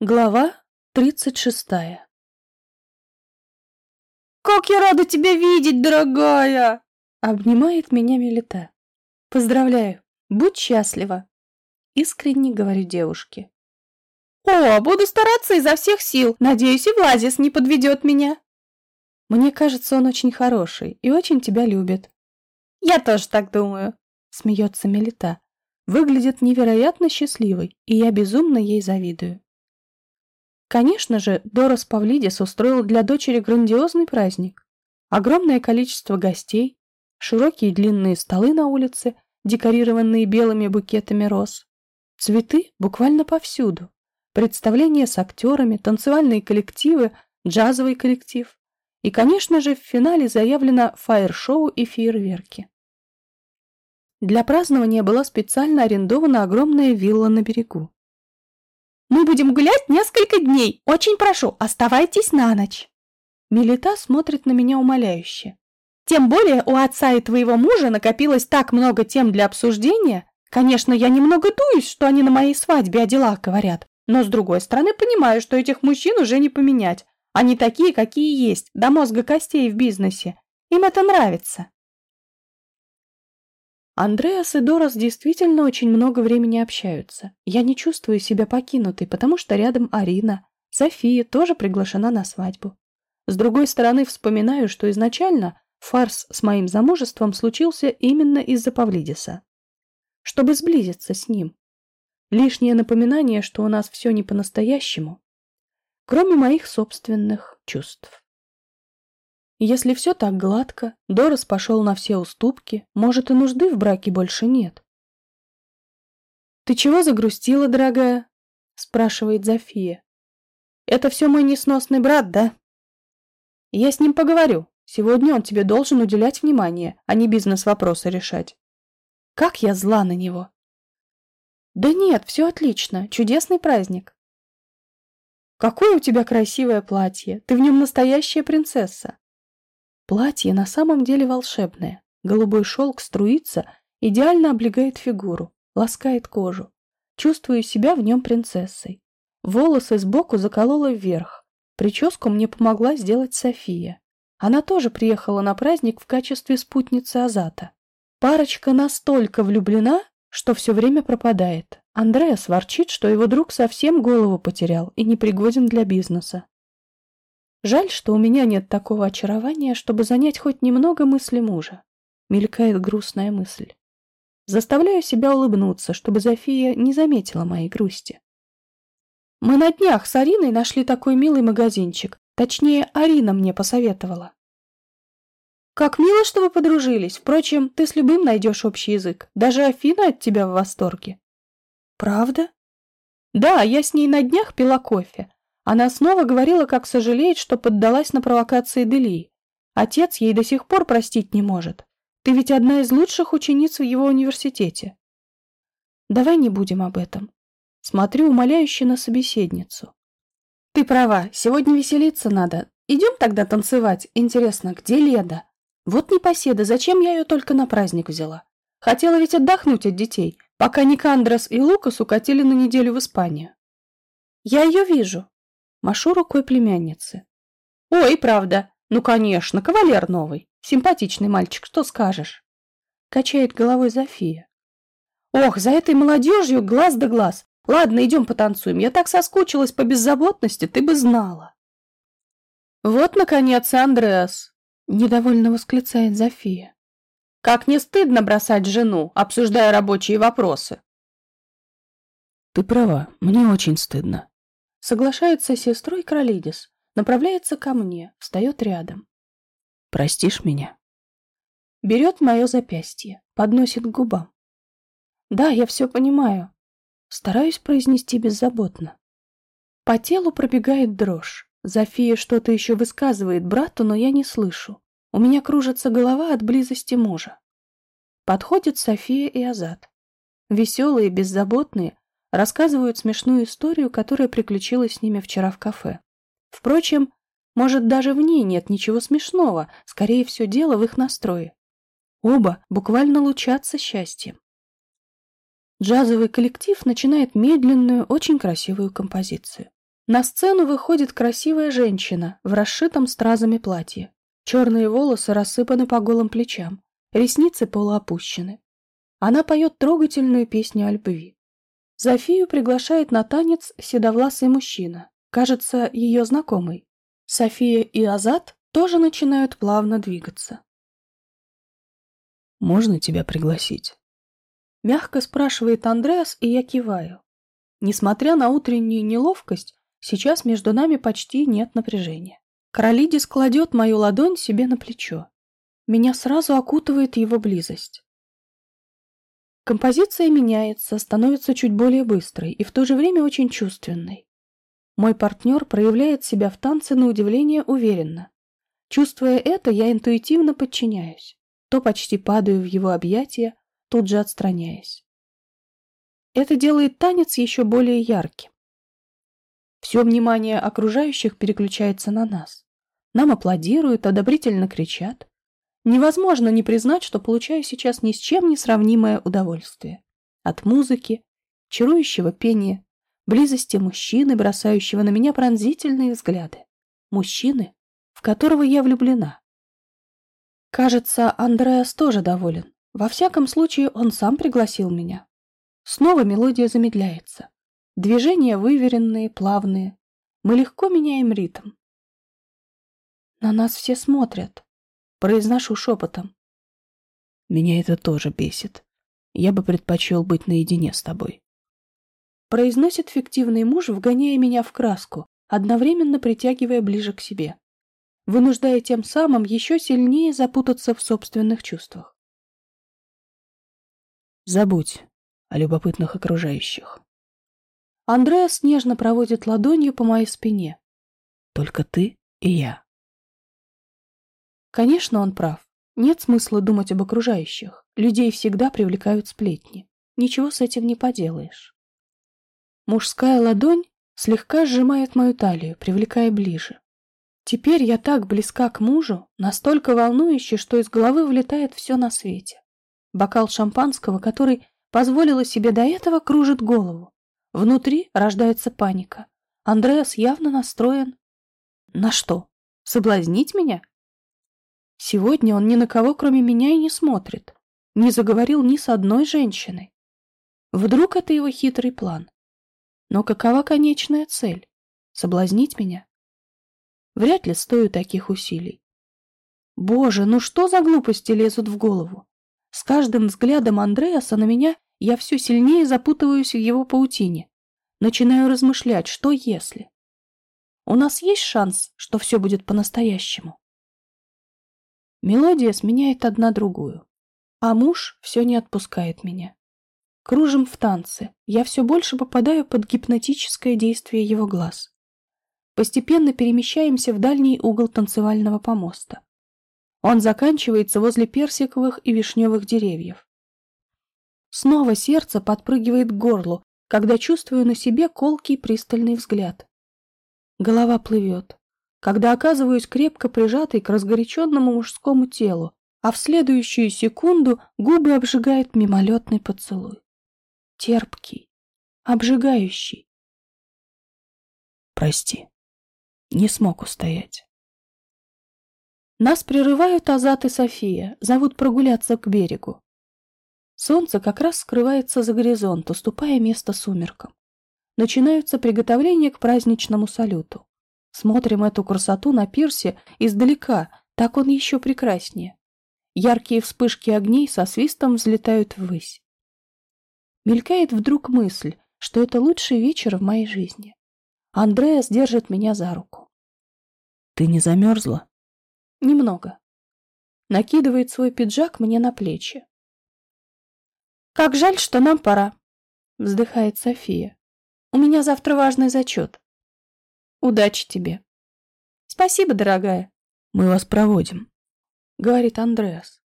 Глава тридцать шестая «Как я рада тебя видеть, дорогая!» Обнимает меня Мелита. Поздравляю, будь счастлива. Искренне говорю девушке. О, буду стараться изо всех сил. Надеюсь, и Влазис не подведет меня. Мне кажется, он очень хороший и очень тебя любит. Я тоже так думаю. Смеется Мелита. Выглядит невероятно счастливой, и я безумно ей завидую. Конечно же, Дорос Павлидис устроил для дочери грандиозный праздник. Огромное количество гостей, широкие длинные столы на улице, декорированные белыми букетами роз. Цветы буквально повсюду. Представления с актерами, танцевальные коллективы, джазовый коллектив. И, конечно же, в финале заявлено фаер-шоу и фейерверки. Для празднования была специально арендована огромная вилла на берегу. Мы будем гулять несколько дней. Очень прошу, оставайтесь на ночь. Милита смотрит на меня умоляюще. Тем более у отца и твоего мужа накопилось так много тем для обсуждения. Конечно, я немного дуюсь, что они на моей свадьбе о делах говорят. Но, с другой стороны, понимаю, что этих мужчин уже не поменять. Они такие, какие есть, до мозга костей в бизнесе. Им это нравится. Андреас и Дорос действительно очень много времени общаются. Я не чувствую себя покинутой, потому что рядом Арина. София тоже приглашена на свадьбу. С другой стороны, вспоминаю, что изначально фарс с моим замужеством случился именно из-за Павлидиса. Чтобы сблизиться с ним. Лишнее напоминание, что у нас все не по-настоящему, кроме моих собственных чувств. Если все так гладко, Дорос пошел на все уступки, может и нужды в браке больше нет. «Ты чего загрустила, дорогая?» – спрашивает Зофия. «Это все мой несносный брат, да?» «Я с ним поговорю. Сегодня он тебе должен уделять внимание, а не бизнес-вопросы решать». «Как я зла на него!» «Да нет, все отлично, чудесный праздник». «Какое у тебя красивое платье! Ты в нем настоящая принцесса!» Платье на самом деле волшебное. Голубой шелк струится, идеально облегает фигуру, ласкает кожу. Чувствую себя в нем принцессой. Волосы сбоку заколола вверх. Прическу мне помогла сделать София. Она тоже приехала на праздник в качестве спутницы Азата. Парочка настолько влюблена, что все время пропадает. Андреас ворчит, что его друг совсем голову потерял и непригоден для бизнеса. Жаль, что у меня нет такого очарования, чтобы занять хоть немного мысли мужа. Мелькает грустная мысль. Заставляю себя улыбнуться, чтобы Зофия не заметила моей грусти. Мы на днях с Ариной нашли такой милый магазинчик. Точнее, Арина мне посоветовала. Как мило, что вы подружились. Впрочем, ты с любым найдешь общий язык. Даже Афина от тебя в восторге. Правда? Да, я с ней на днях пила кофе. Она снова говорила, как сожалеет, что поддалась на провокации Дели. Отец ей до сих пор простить не может. Ты ведь одна из лучших учениц в его университете. Давай не будем об этом. Смотрю умоляюще на собеседницу. Ты права, сегодня веселиться надо. Идем тогда танцевать. Интересно, где Леда? Вот непоседа, зачем я ее только на праздник взяла? Хотела ведь отдохнуть от детей, пока Никандрос и Лукас укатили на неделю в Испанию. Я ее вижу, Машу рукой племянницы. «Ой, правда. Ну, конечно, кавалер новый. Симпатичный мальчик, что скажешь?» Качает головой Зофия. «Ох, за этой молодежью глаз да глаз. Ладно, идем потанцуем. Я так соскучилась по беззаботности, ты бы знала». «Вот, наконец, Андреас!» — недовольно восклицает Зофия. «Как не стыдно бросать жену, обсуждая рабочие вопросы!» «Ты права, мне очень стыдно», Соглашается с сестрой Кролидис, направляется ко мне, встает рядом. «Простишь меня?» Берет мое запястье, подносит к губам. «Да, я все понимаю». Стараюсь произнести беззаботно. По телу пробегает дрожь. Зофия что-то еще высказывает брату, но я не слышу. У меня кружится голова от близости мужа. Подходят София и Азат. Веселые, беззаботные, рассказывают смешную историю, которая приключилась с ними вчера в кафе. Впрочем, может, даже в ней нет ничего смешного, скорее все дело в их настрое. Оба буквально лучатся счастьем. Джазовый коллектив начинает медленную, очень красивую композицию. На сцену выходит красивая женщина в расшитом стразами платье. Черные волосы рассыпаны по голым плечам, ресницы полуопущены. Она поет трогательную песню о любви. Софию приглашает на танец седовласый мужчина, кажется, ее знакомый. София и Азат тоже начинают плавно двигаться. «Можно тебя пригласить?» Мягко спрашивает Андреас, и я киваю. Несмотря на утреннюю неловкость, сейчас между нами почти нет напряжения. Королидис кладет мою ладонь себе на плечо. Меня сразу окутывает его близость. Композиция меняется, становится чуть более быстрой и в то же время очень чувственной. Мой партнер проявляет себя в танце на удивление уверенно. Чувствуя это, я интуитивно подчиняюсь. То почти падаю в его объятия, тут же отстраняясь. Это делает танец еще более ярким. Все внимание окружающих переключается на нас. Нам аплодируют, одобрительно кричат. Невозможно не признать, что получаю сейчас ни с чем не сравнимое удовольствие. От музыки, чарующего пения, близости мужчины, бросающего на меня пронзительные взгляды. Мужчины, в которого я влюблена. Кажется, Андреас тоже доволен. Во всяком случае, он сам пригласил меня. Снова мелодия замедляется. Движения выверенные, плавные. Мы легко меняем ритм. На нас все смотрят. Произношу шепотом. Меня это тоже бесит. Я бы предпочел быть наедине с тобой. Произносит фиктивный муж, вгоняя меня в краску, одновременно притягивая ближе к себе, вынуждая тем самым еще сильнее запутаться в собственных чувствах. Забудь о любопытных окружающих. Андреас нежно проводит ладонью по моей спине. Только ты и я. Конечно, он прав. Нет смысла думать об окружающих. Людей всегда привлекают сплетни. Ничего с этим не поделаешь. Мужская ладонь слегка сжимает мою талию, привлекая ближе. Теперь я так близка к мужу, настолько волнующе, что из головы влетает все на свете. Бокал шампанского, который позволила себе до этого, кружит голову. Внутри рождается паника. Андреас явно настроен... На что? Соблазнить меня? Сегодня он ни на кого, кроме меня, и не смотрит. Не заговорил ни с одной женщиной. Вдруг это его хитрый план? Но какова конечная цель? Соблазнить меня? Вряд ли стою таких усилий. Боже, ну что за глупости лезут в голову? С каждым взглядом Андреаса на меня я все сильнее запутываюсь в его паутине. Начинаю размышлять, что если? У нас есть шанс, что все будет по-настоящему? Мелодия сменяет одна другую, а муж все не отпускает меня. Кружим в танце, я все больше попадаю под гипнотическое действие его глаз. Постепенно перемещаемся в дальний угол танцевального помоста. Он заканчивается возле персиковых и вишневых деревьев. Снова сердце подпрыгивает к горлу, когда чувствую на себе колкий пристальный взгляд. Голова плывет, когда оказываюсь крепко прижатой к разгоряченному мужскому телу, а в следующую секунду губы обжигает мимолетный поцелуй. Терпкий, обжигающий. Прости, не смог устоять. Нас прерывают Азат и София, зовут прогуляться к берегу. Солнце как раз скрывается за горизонт, уступая место сумеркам. Начинаются приготовления к праздничному салюту. Смотрим эту красоту на пирсе издалека, так он еще прекраснее. Яркие вспышки огней со свистом взлетают ввысь. Мелькает вдруг мысль, что это лучший вечер в моей жизни. Андреас держит меня за руку. «Ты не замерзла?» Немного. Накидывает свой пиджак мне на плечи. «Как жаль, что нам пора», — вздыхает София. «У меня завтра важный зачет». «Удачи тебе». «Спасибо, дорогая». «Мы вас проводим», — говорит Андреас.